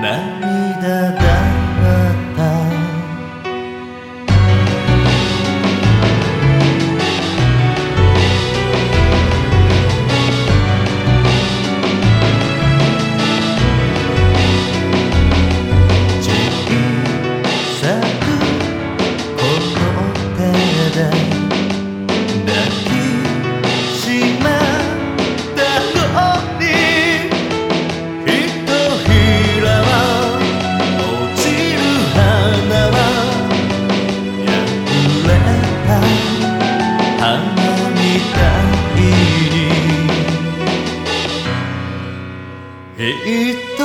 Now. えっと